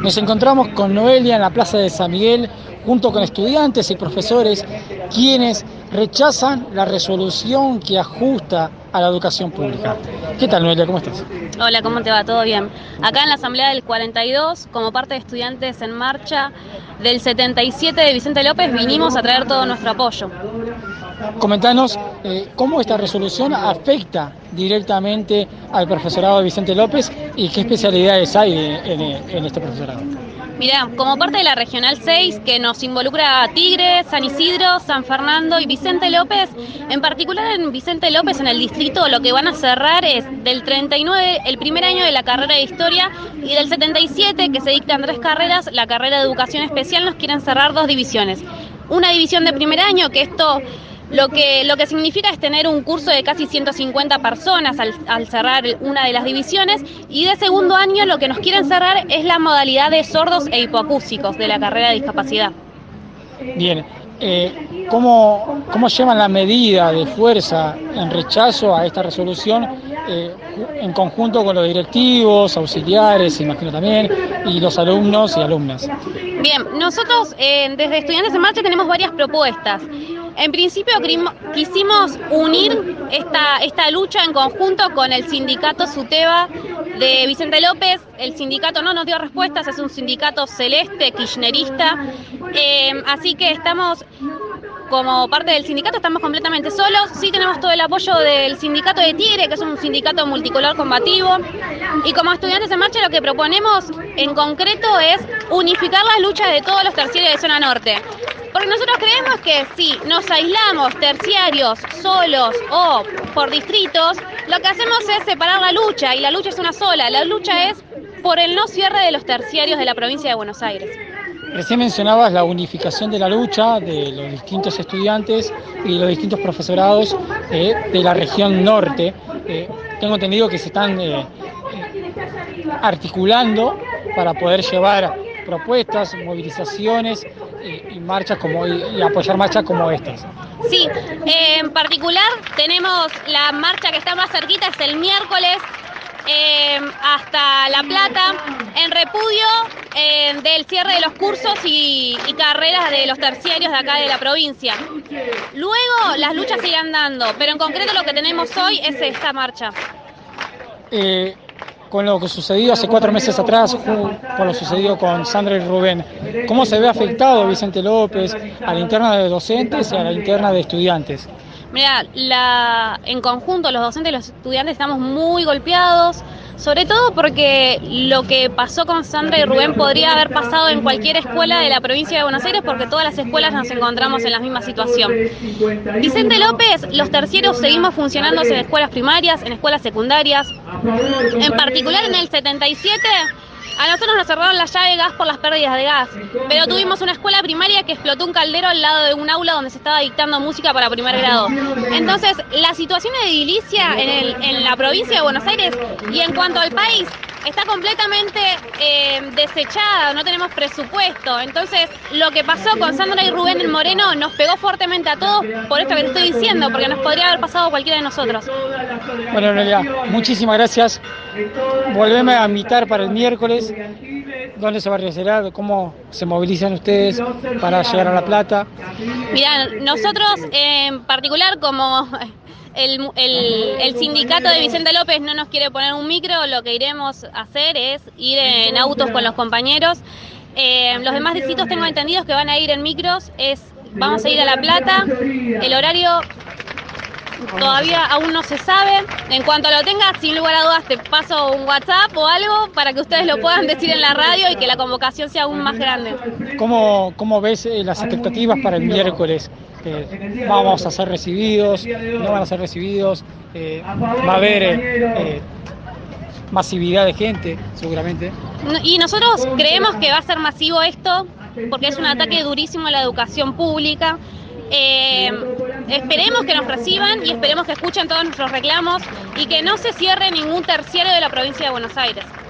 Nos encontramos con Noelia en la Plaza de San Miguel junto con estudiantes y profesores quienes rechazan la resolución que ajusta a la educación pública. ¿Qué tal, Noelia? ¿Cómo estás? Hola, ¿cómo te va? ¿Todo bien? Acá en la Asamblea del 42, como parte de Estudiantes en Marcha del 77 de Vicente López, vinimos a traer todo nuestro apoyo. Comentanos eh, cómo esta resolución afecta directamente al profesorado de Vicente López y qué especialidades hay en, este profesorado. Mirá, como parte de la Regional 6, que nos involucra a Tigre, San Isidro, San Fernando y Vicente López, en particular en Vicente López, en el distrito, lo que van a cerrar es del 39, el primer año de la carrera de Historia, y del 77, que se dictan tres carreras, la carrera de Educación Especial, nos quieren cerrar dos divisiones. Una división de primer año, que esto lo que, lo que significa es tener un curso de casi 150 personas al, cerrar una de las divisiones y de segundo año lo que nos quieren cerrar es la modalidad de sordos e hipoacúsicos de la carrera de discapacidad. Bien, eh, ¿cómo, ¿cómo, llevan la medida de fuerza en rechazo a esta resolución eh, en conjunto con los directivos, auxiliares, imagino también, y los alumnos y alumnas? Bien, nosotros eh, desde Estudiantes en Marcha tenemos varias propuestas. En principio quisimos unir esta, esta lucha en conjunto con el sindicato SUTEBA de Vicente López. El sindicato no nos dio respuestas, es un sindicato celeste, kirchnerista. Eh, así que estamos como parte del sindicato estamos completamente solos. Sí tenemos todo el apoyo del sindicato de Tigre, que es un sindicato multicolor combativo. Y como estudiantes en marcha lo que proponemos en concreto es unificar las luchas de todos los terciarios de zona norte. Porque nosotros creemos que si nos aislamos terciarios solos o por distritos, lo que hacemos es separar la lucha y la lucha es una sola. La lucha es por el no cierre de los terciarios de la provincia de Buenos Aires. Recién mencionabas la unificación de la lucha de los distintos estudiantes y los distintos profesorados eh, de la región norte. Eh, tengo entendido que se están eh, articulando para poder llevar propuestas, movilizaciones y, marchas como y, apoyar marchas como estas. Sí, en particular tenemos la marcha que está más cerquita, es el miércoles hasta La Plata, en repudio del cierre de los cursos y, carreras de los terciarios de acá de la provincia. Luego las luchas siguen dando, pero en concreto lo que tenemos hoy es esta marcha. Eh, con lo que sucedió hace cuatro meses atrás, con lo sucedido con Sandra y Rubén. ¿Cómo se ve afectado Vicente López a la interna de docentes y a la interna de estudiantes? Mira, la, en conjunto los docentes y los estudiantes estamos muy golpeados, sobre todo porque lo que pasó con Sandra y Rubén podría haber pasado en cualquier escuela de la provincia de Buenos Aires porque todas las escuelas nos encontramos en la misma situación. Vicente López, los terceros seguimos funcionando en escuelas primarias, en escuelas secundarias, en particular en el 77 a nosotros nos cerraron la llave de gas por las pérdidas de gas, pero tuvimos una escuela primaria que explotó un caldero al lado de un aula donde se estaba dictando música para primer grado. Entonces, la situación de edilicia en, en la provincia de Buenos Aires y en cuanto al país está completamente eh, desechada, no tenemos presupuesto. Entonces, lo que pasó con Sandra y Rubén en Moreno nos pegó fuertemente a todos por esto que te estoy diciendo, porque nos podría haber pasado cualquiera de nosotros. Bueno, Noelia, muchísimas gracias. Volveme a invitar para el miércoles. ¿Dónde se va a realizar? ¿Cómo se movilizan ustedes para llegar a La Plata? Mira, nosotros en particular como el, sindicato de Vicente López no nos quiere poner un micro, lo que iremos a hacer es ir en autos con los compañeros. Eh, los demás distritos tengo entendidos que van a ir en micros, es vamos a ir a La Plata, el horario todavía aún no se sabe. En cuanto lo tengas, sin lugar a dudas te paso un WhatsApp o algo para que ustedes lo puedan decir en la radio y que la convocación sea aún más grande. ¿Cómo, cómo ves eh, las expectativas para el miércoles? vamos a ser recibidos, no van a ser recibidos, eh, va a haber eh, masividad de gente, seguramente. Y nosotros creemos que va a ser masivo esto, porque es un ataque durísimo a la educación pública. Eh, esperemos que nos reciban y esperemos que escuchen todos nuestros reclamos y que no se cierre ningún terciario de la provincia de Buenos Aires.